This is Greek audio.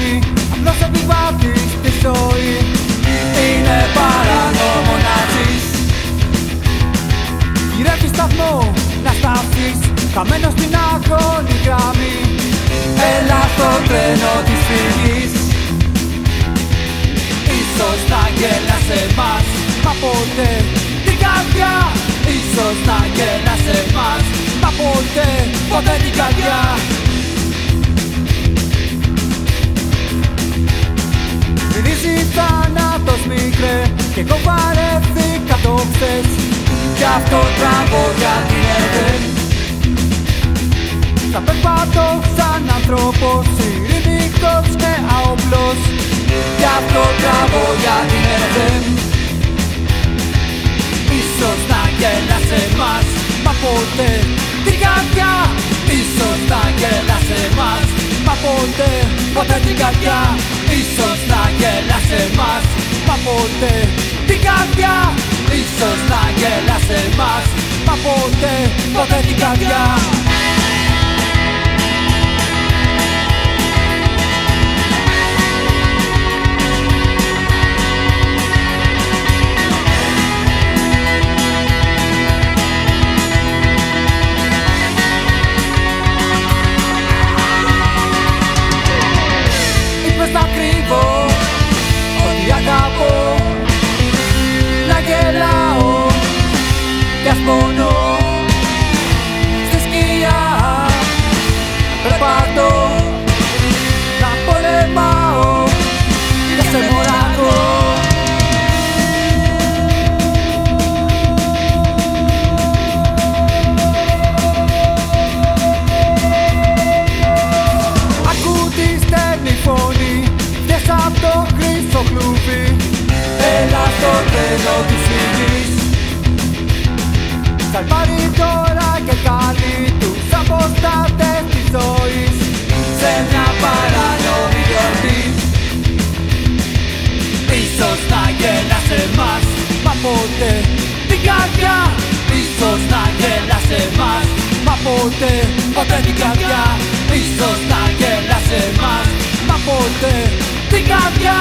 δεν έχει φωνή Απλώς επιβάτης στη ζωή. Είναι παράνομο να ζεις. Γυρεύεις σταθμό να σταθείς Χαμένος στην αγώνη γραμμή. Έλα στο τρένο της φυγής. Ίσως να γέλασε μας Μα ποτέ την καρδιά. Ίσως να γέλασε μας Μα ποτέ, ποτέ την καρδιά βαρέθηκα το χθες Κι αυτό τραβώ για την ΕΔΕ Θα περπατώ σαν άνθρωπος Ειρηνικός και αόπλος Κι αυτό τραβώ για την ΕΔΕ Ίσως να γέλασε μας Μα ποτέ την καρδιά. Ίσως να γέλασε μας Μα ποτέ, ποτέ την καρδιά. Ίσως να γέλασε μας Μα ποτέ την καρδιά ποτέ, ποτέ την καρδιά Περπατώ Να πολεμάω Για σε μονάχο Ακού τη στέλνει φωνή Βγες απ' το χρυσό κλουβί. Έλα στο τρένο της φυγής Θα πάρει τώρα ποτέ. Την καρδιά Ίσως να γέλασε μας Μα ποτέ, ποτέ την καρδιά Ίσως να γέλασε μας Μα ποτέ την καρδιά Ίσως να γέλασε μας Μα ποτέ, ποτέ την καρδιά